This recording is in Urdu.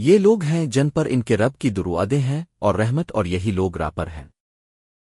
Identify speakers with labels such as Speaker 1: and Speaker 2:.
Speaker 1: یہ لوگ ہیں جن پر ان کے رب کی دروادیں ہیں اور رحمت اور یہی لوگ راپر ہیں۔